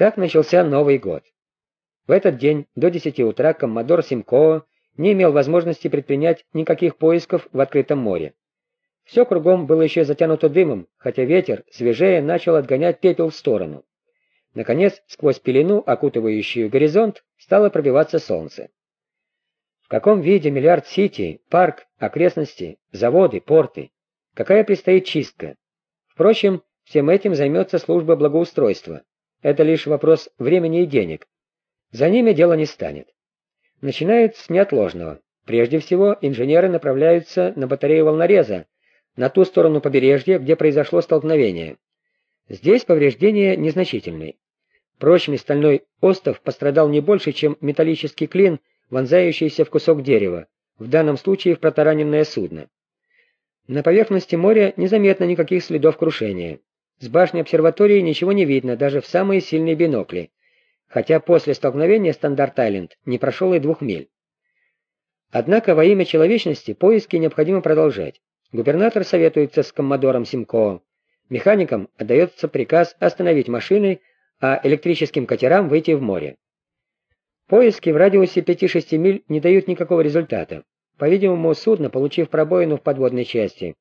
Так начался Новый год. В этот день до 10 утра коммодор Симкоо не имел возможности предпринять никаких поисков в открытом море. Все кругом было еще затянуто дымом, хотя ветер, свежее, начал отгонять пепел в сторону. Наконец, сквозь пелену, окутывающую горизонт, стало пробиваться солнце. В каком виде Миллиард-Сити, парк, окрестности, заводы, порты? Какая предстоит чистка? Впрочем, всем этим займется служба благоустройства. Это лишь вопрос времени и денег. За ними дело не станет. Начинают с неотложного. Прежде всего, инженеры направляются на батарею волнореза, на ту сторону побережья, где произошло столкновение. Здесь повреждения незначительные. Прочный стальной остов пострадал не больше, чем металлический клин, вонзающийся в кусок дерева, в данном случае в протараненное судно. На поверхности моря незаметно никаких следов крушения. С башни обсерватории ничего не видно, даже в самые сильные бинокли хотя после столкновения Стандарт-Айленд не прошел и двух миль. Однако во имя человечности поиски необходимо продолжать. Губернатор советуется с коммодором Симко. Механикам отдается приказ остановить машины, а электрическим катерам выйти в море. Поиски в радиусе 5-6 миль не дают никакого результата. По-видимому, судно, получив пробоину в подводной части,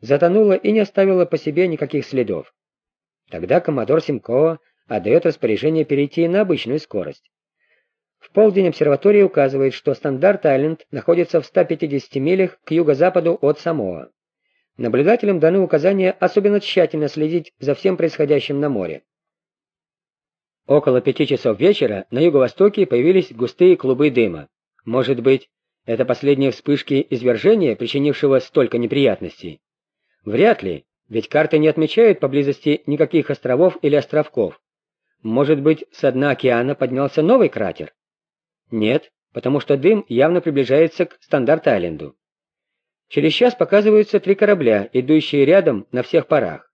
затонуло и не оставило по себе никаких следов. Тогда коммодор Симко отдает распоряжение перейти на обычную скорость. В полдень обсерватория указывает, что Стандарт-Айленд находится в 150 милях к юго-западу от Самоа. Наблюдателям даны указания особенно тщательно следить за всем происходящим на море. Около пяти часов вечера на юго-востоке появились густые клубы дыма. Может быть, это последние вспышки извержения, причинившего столько неприятностей? Вряд ли, ведь карты не отмечают поблизости никаких островов или островков. Может быть, с дна океана поднялся новый кратер? Нет, потому что дым явно приближается к Стандарт-Айленду. Через час показываются три корабля, идущие рядом на всех парах.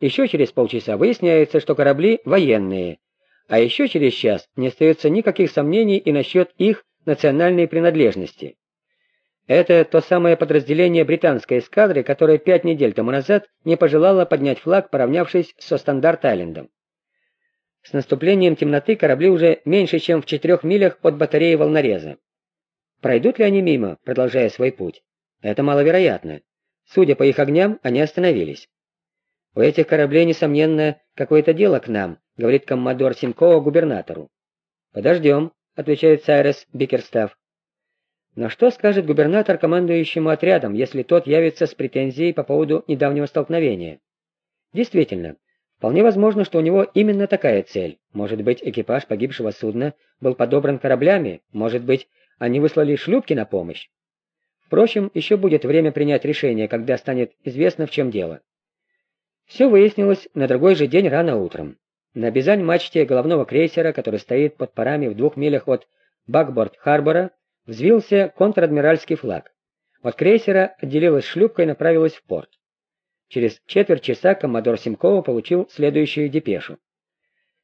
Еще через полчаса выясняется, что корабли военные, а еще через час не остается никаких сомнений и насчет их национальной принадлежности. Это то самое подразделение британской эскадры, которое пять недель тому назад не пожелало поднять флаг, поравнявшись со Стандарт-Айлендом. С наступлением темноты корабли уже меньше, чем в четырех милях от батареи волнореза. Пройдут ли они мимо, продолжая свой путь? Это маловероятно. Судя по их огням, они остановились. «У этих кораблей, несомненно, какое-то дело к нам», — говорит коммодор Симкова губернатору. «Подождем», — отвечает Сайрес Бикерстав. Но что скажет губернатор командующему отрядом, если тот явится с претензией по поводу недавнего столкновения? Действительно, Вполне возможно, что у него именно такая цель. Может быть, экипаж погибшего судна был подобран кораблями, может быть, они выслали шлюпки на помощь. Впрочем, еще будет время принять решение, когда станет известно, в чем дело. Все выяснилось на другой же день рано утром. На бизань-мачте головного крейсера, который стоит под парами в двух милях от Бакборд-Харбора, взвился контр-адмиральский флаг. От крейсера отделилась шлюпка и направилась в порт. Через четверть часа коммодор Симкова получил следующую депешу.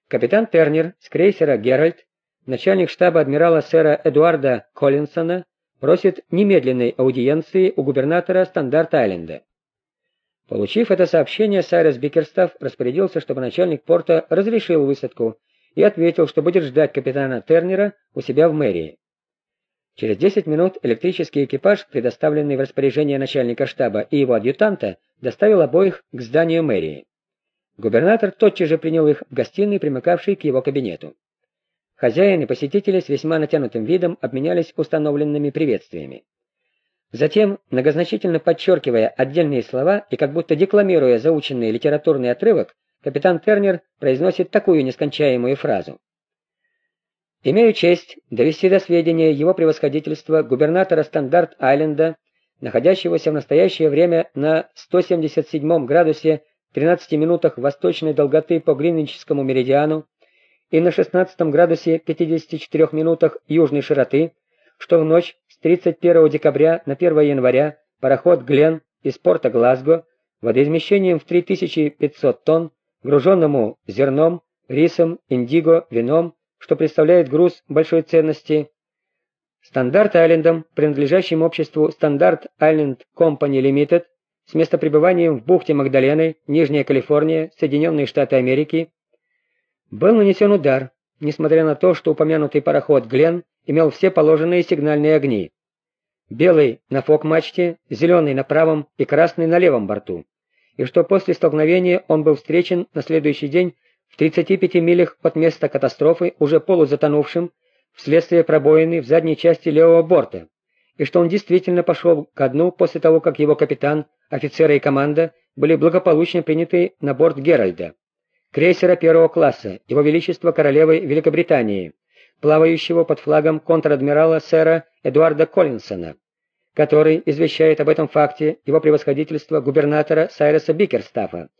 Капитан Тернер с крейсера «Геральт», начальник штаба адмирала сэра Эдуарда Коллинсона, просит немедленной аудиенции у губернатора Стандарт-Айленда. Получив это сообщение, Сайрес Бикерстав распорядился, чтобы начальник порта разрешил высадку и ответил, что будет ждать капитана Тернера у себя в мэрии. Через 10 минут электрический экипаж, предоставленный в распоряжение начальника штаба и его адъютанта, доставил обоих к зданию мэрии. Губернатор тотчас же принял их в гостиной, примыкавшей к его кабинету. Хозяин и посетители с весьма натянутым видом обменялись установленными приветствиями. Затем, многозначительно подчеркивая отдельные слова и как будто декламируя заученный литературный отрывок, капитан Тернер произносит такую нескончаемую фразу. «Имею честь довести до сведения его превосходительства губернатора Стандарт-Айленда находящегося в настоящее время на 177 градусе 13 минутах восточной долготы по Гринвичскому меридиану и на 16 градусе 54 минутах южной широты, что в ночь с 31 декабря на 1 января пароход «Глен» из порта Глазго водоизмещением в 3500 тонн, груженному зерном, рисом, индиго, вином, что представляет груз большой ценности, Стандарт Айлендом, принадлежащим обществу Standard Island Company Limited, с местопребыванием в бухте Магдалены, Нижняя Калифорния, Соединенные Штаты Америки, Был нанесен удар, несмотря на то, что упомянутый пароход «Глен» имел все положенные сигнальные огни. Белый на фок-мачте, зеленый на правом и красный на левом борту. И что после столкновения он был встречен на следующий день 35 милях от места катастрофы, уже полузатонувшим, вследствие пробоины в задней части левого борта, и что он действительно пошел ко дну после того, как его капитан, офицеры и команда были благополучно приняты на борт Геральда, крейсера первого класса, ее величества королевы Великобритании, плавающего под флагом контр-адмирала сэра Эдуарда Коллинсона, который извещает об этом факте его превосходительство губернатора Сайреса Бикерстафа,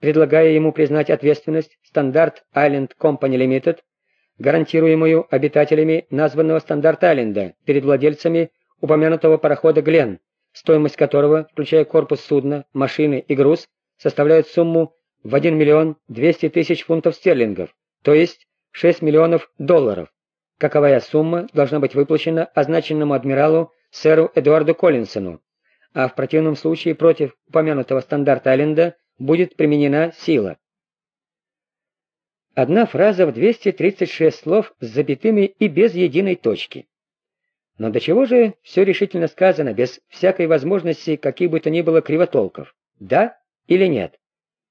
предлагая ему признать ответственность Standard Island Company Limited, гарантируемую обитателями названного Стандарт Айленда перед владельцами упомянутого парохода «Глен», стоимость которого, включая корпус судна, машины и груз, составляет сумму в 1 миллион 200 тысяч фунтов стерлингов, то есть 6 миллионов долларов. Каковая сумма должна быть выплачена означенному адмиралу сэру Эдуарду Коллинсону, а в противном случае против упомянутого стандарта Айленда будет применена сила. Одна фраза в 236 слов с запятыми и без единой точки. Но до чего же все решительно сказано, без всякой возможности каких бы то ни было кривотолков? Да или нет?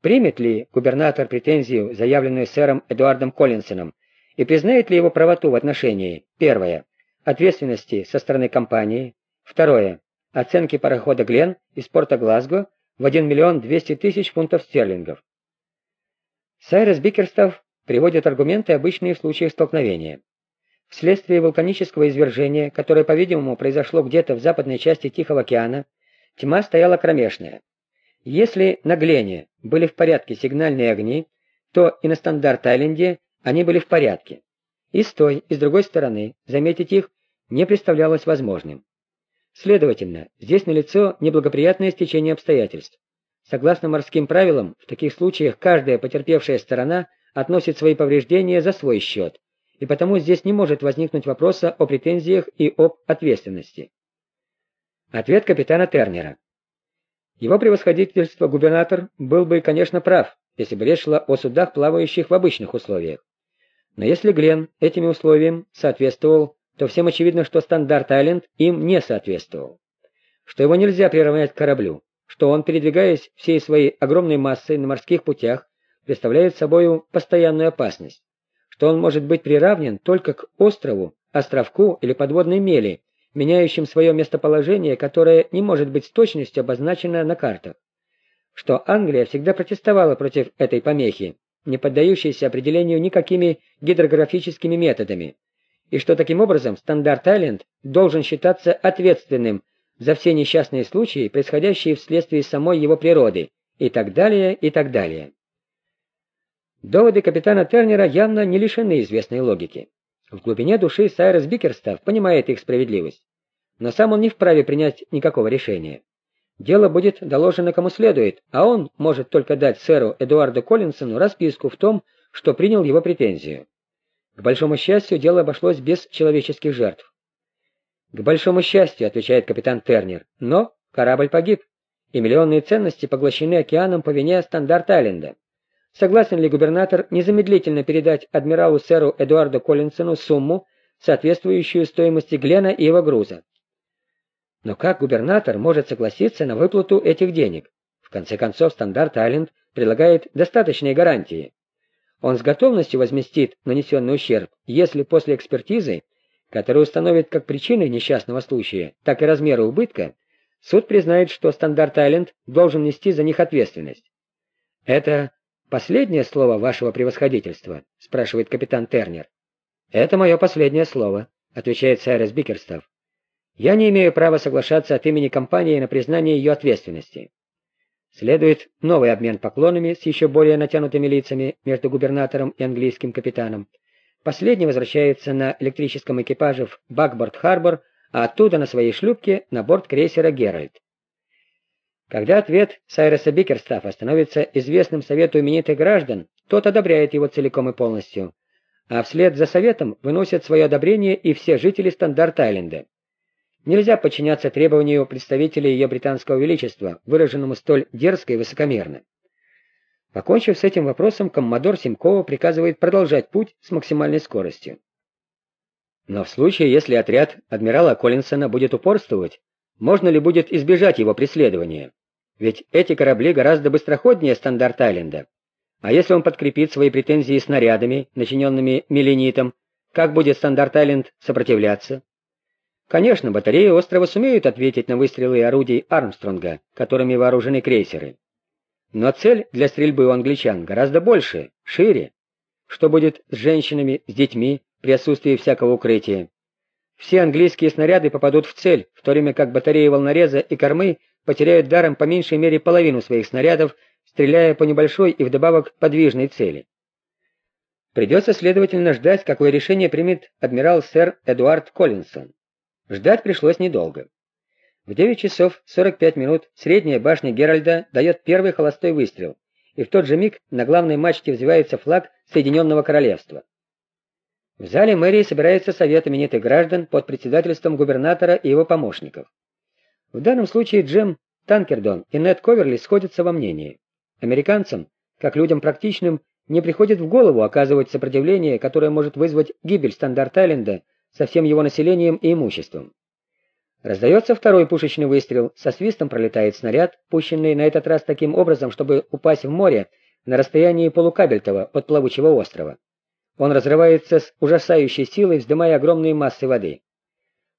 Примет ли губернатор претензию, заявленную сэром Эдуардом Коллинсоном, и признает ли его правоту в отношении, первое, ответственности со стороны компании, второе, оценки парохода Глен из порта Глазго в 1 миллион 200 тысяч фунтов стерлингов. Сайрес Бикерстов приводит аргументы, обычные в случаях столкновения. Вследствие вулканического извержения, которое, по-видимому, произошло где-то в западной части Тихого океана, тьма стояла кромешная. Если на Глене были в порядке сигнальные огни, то и на Стандарт-Айленде они были в порядке. И с той, и с другой стороны заметить их не представлялось возможным. Следовательно, здесь налицо неблагоприятное стечение обстоятельств. Согласно морским правилам, в таких случаях каждая потерпевшая сторона относит свои повреждения за свой счет, и потому здесь не может возникнуть вопроса о претензиях и об ответственности. Ответ капитана Тернера. Его превосходительство губернатор был бы, конечно, прав, если бы речь шла о судах, плавающих в обычных условиях. Но если Глен этими условиям соответствовал, то всем очевидно, что стандарт Айленд им не соответствовал. Что его нельзя приравнять к кораблю, что он, передвигаясь всей своей огромной массой на морских путях, представляет собой постоянную опасность, что он может быть приравнен только к острову, островку или подводной мели, меняющим свое местоположение, которое не может быть с точностью обозначено на картах. Что Англия всегда протестовала против этой помехи, не поддающейся определению никакими гидрографическими методами, и что таким образом Стандарт-Айленд должен считаться ответственным за все несчастные случаи, происходящие вследствие самой его природы, и так далее, и так далее. Доводы капитана Тернера явно не лишены известной логики. В глубине души Сайрес Бикерстав понимает их справедливость, но сам он не вправе принять никакого решения. Дело будет доложено кому следует, а он может только дать сэру Эдуарду Коллинсону расписку в том, что принял его претензию. К большому счастью, дело обошлось без человеческих жертв. «К большому счастью», — отвечает капитан Тернер, — «но корабль погиб, и миллионные ценности поглощены океаном по вине Стандарт-Айленда. Согласен ли губернатор незамедлительно передать адмиралу сэру Эдуарду Коллинсону сумму, соответствующую стоимости Глена и его груза? Но как губернатор может согласиться на выплату этих денег? В конце концов, Стандарт Айленд предлагает достаточные гарантии. Он с готовностью возместит нанесенный ущерб, если после экспертизы, которая установит как причины несчастного случая, так и размеры убытка, суд признает, что Стандарт Айленд должен нести за них ответственность. Это «Последнее слово вашего превосходительства?» — спрашивает капитан Тернер. «Это мое последнее слово», — отвечает Сайрес Бикерстаф. «Я не имею права соглашаться от имени компании на признание ее ответственности». Следует новый обмен поклонами с еще более натянутыми лицами между губернатором и английским капитаном. Последний возвращается на электрическом экипаже в Бакборд-Харбор, а оттуда на своей шлюпке на борт крейсера «Геральт». Когда ответ Сайреса Бикерстафа становится известным совету именитых граждан, тот одобряет его целиком и полностью. А вслед за советом выносят свое одобрение и все жители Стандарт-Айленда. Нельзя подчиняться требованию представителей ее британского величества, выраженному столь дерзко и высокомерно. Покончив с этим вопросом, коммодор Симкоо приказывает продолжать путь с максимальной скоростью. Но в случае, если отряд адмирала Коллинсона будет упорствовать, можно ли будет избежать его преследования? Ведь эти корабли гораздо быстроходнее Стандарт-Айленда. А если он подкрепит свои претензии снарядами, начиненными меленитом, как будет Стандарт-Айленд сопротивляться? Конечно, батареи острова сумеют ответить на выстрелы орудий Армстронга, которыми вооружены крейсеры. Но цель для стрельбы у англичан гораздо больше, шире. Что будет с женщинами, с детьми при отсутствии всякого укрытия? Все английские снаряды попадут в цель, в то время как батареи волнореза и кормы потеряют даром по меньшей мере половину своих снарядов, стреляя по небольшой и вдобавок подвижной цели. Придется, следовательно, ждать, какое решение примет адмирал сэр Эдуард Коллинсон. Ждать пришлось недолго. В 9 часов 45 минут средняя башня Геральда дает первый холостой выстрел, и в тот же миг на главной мачте взвивается флаг Соединенного Королевства. В зале мэрии собирается совет именитых граждан под председательством губернатора и его помощников. В данном случае Джим Танкердон и Нед Коверли сходятся во мнении. Американцам, как людям практичным, не приходит в голову оказывать сопротивление, которое может вызвать гибель Стандарт-Айленда со всем его населением и имуществом. Раздается второй пушечный выстрел, со свистом пролетает снаряд, пущенный на этот раз таким образом, чтобы упасть в море на расстоянии полукабельтова от плавучего острова. Он разрывается с ужасающей силой, вздымая огромные массы воды.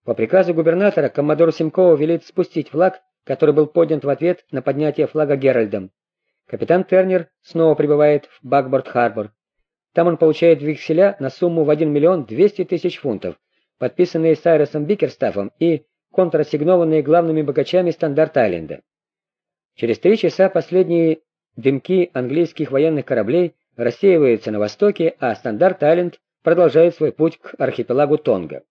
По приказу губернатора коммодор Симкоо велит спустить флаг, который был поднят в ответ на поднятие флага Геральдом. Капитан Тернер снова прибывает в Бакборд-Харбор. Там он получает векселя на сумму в 1 миллион 200 тысяч фунтов, подписанные Сайросом Бикерстафом и контрассигнованные главными богачами Стандарт-Айленда. Через три часа последние дымки английских военных кораблей рассеиваются на востоке, а Стандарт-Айленд продолжает свой путь к архипелагу Тонга.